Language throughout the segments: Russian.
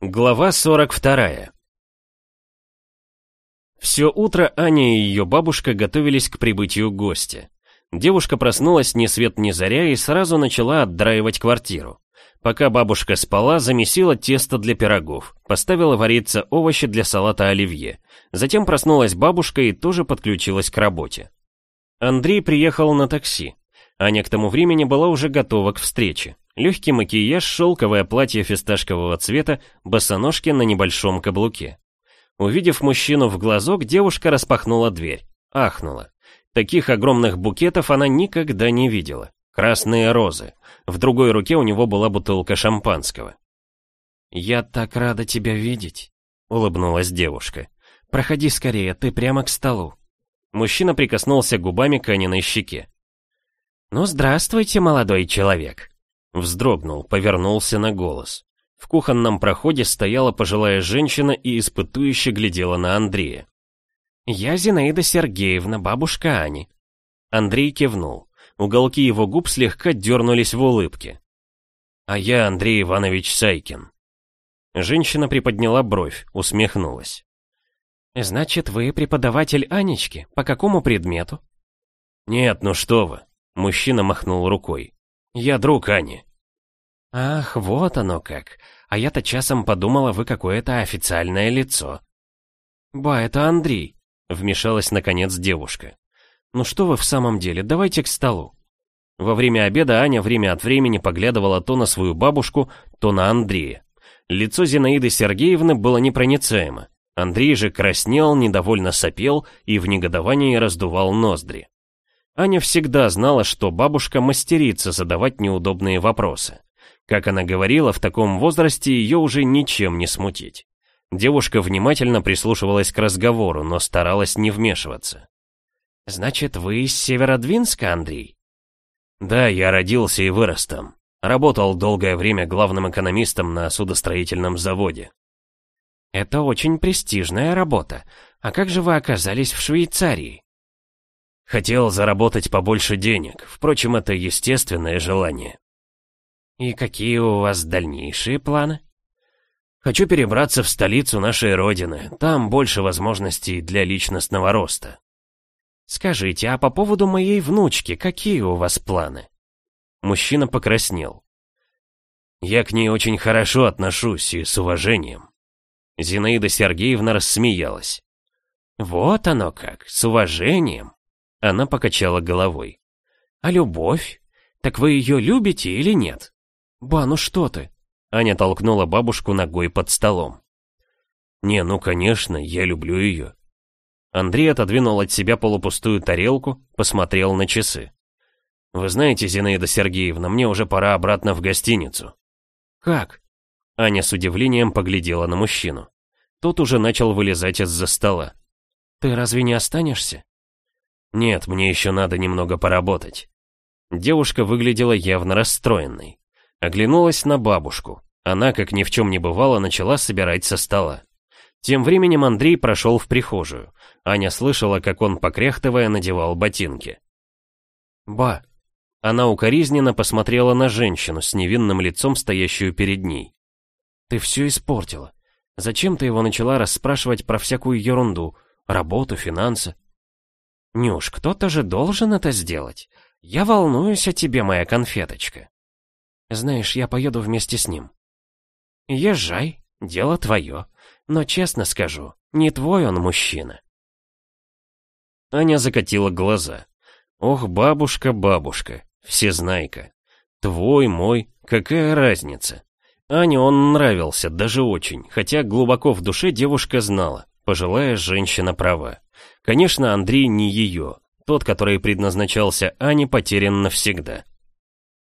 Глава 42 Все утро Аня и ее бабушка готовились к прибытию гостя. Девушка проснулась ни свет ни заря и сразу начала отдраивать квартиру. Пока бабушка спала, замесила тесто для пирогов, поставила вариться овощи для салата оливье. Затем проснулась бабушка и тоже подключилась к работе. Андрей приехал на такси. Аня к тому времени была уже готова к встрече. Легкий макияж, шелковое платье фисташкового цвета, босоножки на небольшом каблуке. Увидев мужчину в глазок, девушка распахнула дверь. Ахнула. Таких огромных букетов она никогда не видела. Красные розы. В другой руке у него была бутылка шампанского. «Я так рада тебя видеть», — улыбнулась девушка. «Проходи скорее, ты прямо к столу». Мужчина прикоснулся губами к Аниной щеке. «Ну, здравствуйте, молодой человек», Вздрогнул, повернулся на голос. В кухонном проходе стояла пожилая женщина и испытующе глядела на Андрея. «Я Зинаида Сергеевна, бабушка Ани». Андрей кивнул. Уголки его губ слегка дернулись в улыбке. «А я Андрей Иванович Сайкин». Женщина приподняла бровь, усмехнулась. «Значит, вы преподаватель Анечки? По какому предмету?» «Нет, ну что вы!» Мужчина махнул рукой. Я друг Ани». «Ах, вот оно как. А я-то часом подумала, вы какое-то официальное лицо». «Ба, это Андрей», — вмешалась наконец девушка. «Ну что вы в самом деле, давайте к столу». Во время обеда Аня время от времени поглядывала то на свою бабушку, то на Андрея. Лицо Зинаиды Сергеевны было непроницаемо. Андрей же краснел, недовольно сопел и в негодовании раздувал ноздри. Аня всегда знала, что бабушка мастерица задавать неудобные вопросы. Как она говорила, в таком возрасте ее уже ничем не смутить. Девушка внимательно прислушивалась к разговору, но старалась не вмешиваться. «Значит, вы из Северодвинска, Андрей?» «Да, я родился и вырос там. Работал долгое время главным экономистом на судостроительном заводе». «Это очень престижная работа. А как же вы оказались в Швейцарии?» Хотел заработать побольше денег, впрочем, это естественное желание. И какие у вас дальнейшие планы? Хочу перебраться в столицу нашей родины, там больше возможностей для личностного роста. Скажите, а по поводу моей внучки, какие у вас планы? Мужчина покраснел. Я к ней очень хорошо отношусь и с уважением. Зинаида Сергеевна рассмеялась. Вот оно как, с уважением. Она покачала головой. «А любовь? Так вы ее любите или нет?» «Ба, ну что ты?» Аня толкнула бабушку ногой под столом. «Не, ну конечно, я люблю ее». Андрей отодвинул от себя полупустую тарелку, посмотрел на часы. «Вы знаете, Зинаида Сергеевна, мне уже пора обратно в гостиницу». «Как?» Аня с удивлением поглядела на мужчину. Тот уже начал вылезать из-за стола. «Ты разве не останешься?» «Нет, мне еще надо немного поработать». Девушка выглядела явно расстроенной. Оглянулась на бабушку. Она, как ни в чем не бывало, начала собирать со стола. Тем временем Андрей прошел в прихожую. Аня слышала, как он, покряхтывая, надевал ботинки. «Ба!» Она укоризненно посмотрела на женщину с невинным лицом, стоящую перед ней. «Ты все испортила. Зачем ты его начала расспрашивать про всякую ерунду? Работу, финансы?» Нюш, кто-то же должен это сделать. Я волнуюсь о тебе, моя конфеточка. Знаешь, я поеду вместе с ним. Езжай, дело твое. Но честно скажу, не твой он мужчина. Аня закатила глаза. Ох, бабушка, бабушка, всезнайка. Твой, мой, какая разница? Ане он нравился, даже очень, хотя глубоко в душе девушка знала, пожилая женщина права. Конечно, Андрей не ее. Тот, который предназначался Ане, потерян навсегда.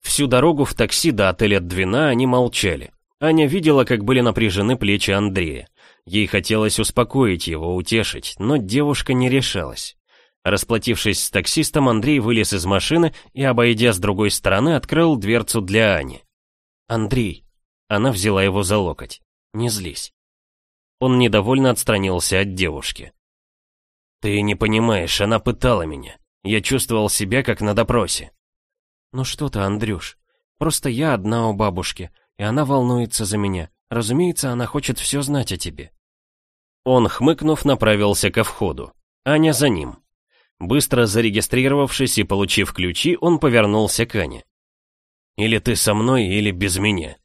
Всю дорогу в такси до отеля Двина они молчали. Аня видела, как были напряжены плечи Андрея. Ей хотелось успокоить его, утешить, но девушка не решалась. Расплатившись с таксистом, Андрей вылез из машины и, обойдя с другой стороны, открыл дверцу для Ани. «Андрей!» Она взяла его за локоть. «Не злись». Он недовольно отстранился от девушки. «Ты не понимаешь, она пытала меня. Я чувствовал себя как на допросе». «Ну что ты, Андрюш, просто я одна у бабушки, и она волнуется за меня, Разумеется, она хочет все знать о тебе». Он, хмыкнув, направился ко входу. Аня за ним. Быстро зарегистрировавшись и получив ключи, он повернулся к Ане. «Или ты со мной, или без меня».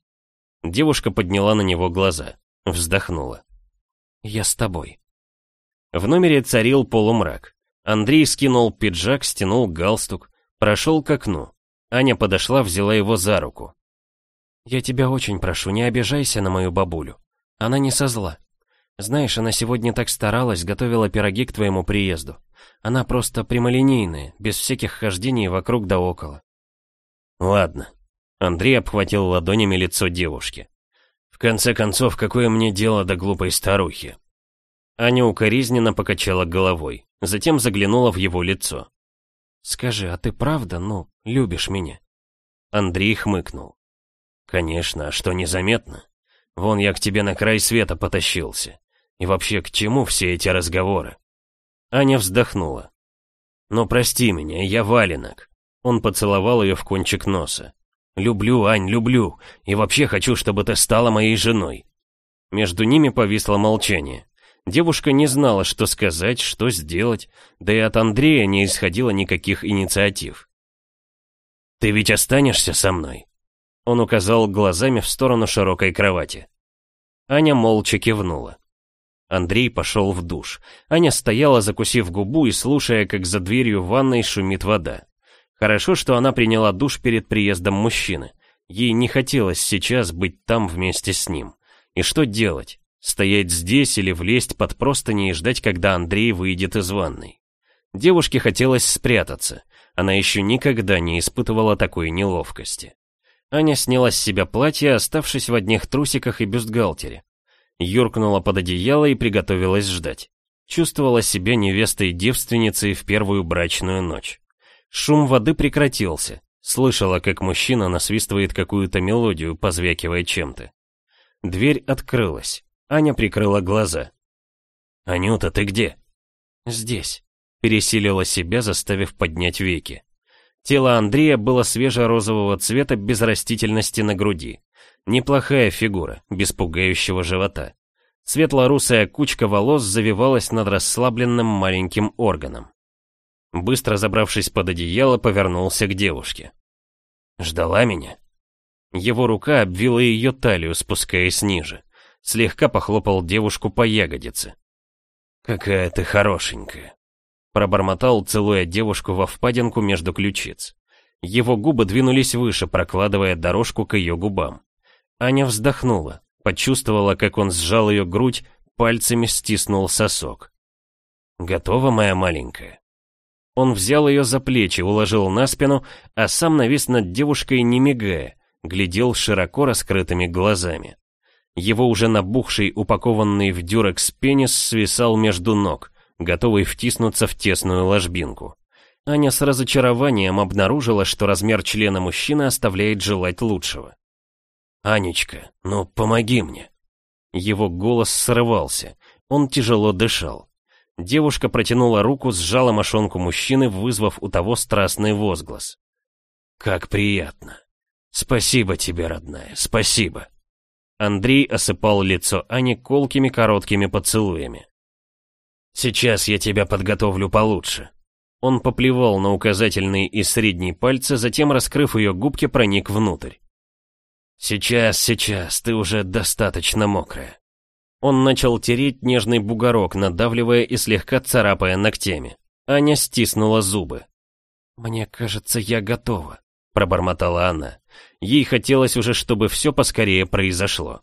Девушка подняла на него глаза, вздохнула. «Я с тобой». В номере царил полумрак. Андрей скинул пиджак, стянул галстук, прошел к окну. Аня подошла, взяла его за руку. «Я тебя очень прошу, не обижайся на мою бабулю. Она не со зла. Знаешь, она сегодня так старалась, готовила пироги к твоему приезду. Она просто прямолинейная, без всяких хождений вокруг да около». «Ладно». Андрей обхватил ладонями лицо девушки. «В конце концов, какое мне дело до глупой старухи?» Аня укоризненно покачала головой, затем заглянула в его лицо. «Скажи, а ты правда, ну, любишь меня?» Андрей хмыкнул. «Конечно, а что незаметно? Вон я к тебе на край света потащился. И вообще, к чему все эти разговоры?» Аня вздохнула. «Ну, прости меня, я валенок». Он поцеловал ее в кончик носа. «Люблю, Ань, люблю, и вообще хочу, чтобы ты стала моей женой». Между ними повисло молчание. Девушка не знала, что сказать, что сделать, да и от Андрея не исходило никаких инициатив. «Ты ведь останешься со мной?» Он указал глазами в сторону широкой кровати. Аня молча кивнула. Андрей пошел в душ. Аня стояла, закусив губу и слушая, как за дверью ванной шумит вода. Хорошо, что она приняла душ перед приездом мужчины. Ей не хотелось сейчас быть там вместе с ним. И что делать? Стоять здесь или влезть под простыни и ждать, когда Андрей выйдет из ванной. Девушке хотелось спрятаться. Она еще никогда не испытывала такой неловкости. Аня сняла с себя платье, оставшись в одних трусиках и бюстгальтере. Юркнула под одеяло и приготовилась ждать. Чувствовала себя невестой-девственницей в первую брачную ночь. Шум воды прекратился. Слышала, как мужчина насвистывает какую-то мелодию, позвякивая чем-то. Дверь открылась. Аня прикрыла глаза. «Анюта, ты где?» «Здесь», — пересилила себя, заставив поднять веки. Тело Андрея было свежо-розового цвета без растительности на груди. Неплохая фигура, без пугающего живота. Светло-русая кучка волос завивалась над расслабленным маленьким органом. Быстро забравшись под одеяло, повернулся к девушке. «Ждала меня?» Его рука обвила ее талию, спускаясь ниже слегка похлопал девушку по ягодице. «Какая ты хорошенькая!» Пробормотал, целуя девушку во впадинку между ключиц. Его губы двинулись выше, прокладывая дорожку к ее губам. Аня вздохнула, почувствовала, как он сжал ее грудь, пальцами стиснул сосок. «Готова, моя маленькая?» Он взял ее за плечи, уложил на спину, а сам навис над девушкой, не мигая, глядел широко раскрытыми глазами. Его уже набухший, упакованный в дюрекс пенис свисал между ног, готовый втиснуться в тесную ложбинку. Аня с разочарованием обнаружила, что размер члена мужчины оставляет желать лучшего. «Анечка, ну помоги мне!» Его голос срывался, он тяжело дышал. Девушка протянула руку, сжала мошонку мужчины, вызвав у того страстный возглас. «Как приятно! Спасибо тебе, родная, спасибо!» Андрей осыпал лицо Ани колкими короткими поцелуями. «Сейчас я тебя подготовлю получше». Он поплевал на указательные и средние пальцы, затем, раскрыв ее губки, проник внутрь. «Сейчас, сейчас, ты уже достаточно мокрая». Он начал тереть нежный бугорок, надавливая и слегка царапая ногтями. Аня стиснула зубы. «Мне кажется, я готова», — пробормотала она. Ей хотелось уже, чтобы все поскорее произошло.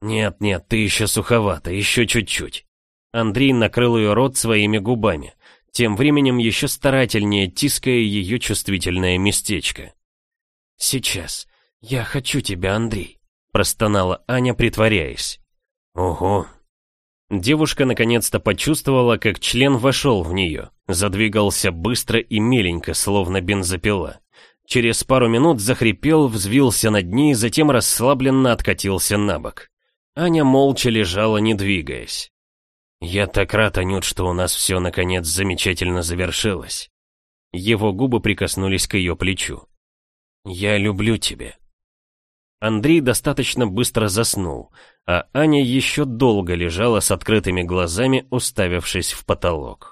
«Нет, нет, ты еще суховата, еще чуть-чуть». Андрей накрыл ее рот своими губами, тем временем еще старательнее тиская ее чувствительное местечко. «Сейчас. Я хочу тебя, Андрей», — простонала Аня, притворяясь. «Ого». Девушка наконец-то почувствовала, как член вошел в нее, задвигался быстро и меленько, словно бензопила. Через пару минут захрипел, взвился над ней, затем расслабленно откатился на бок. Аня молча лежала, не двигаясь. «Я так рад, Анют, что у нас все, наконец, замечательно завершилось». Его губы прикоснулись к ее плечу. «Я люблю тебя». Андрей достаточно быстро заснул, а Аня еще долго лежала с открытыми глазами, уставившись в потолок.